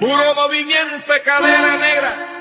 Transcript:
Puro movimiento de cadera negra.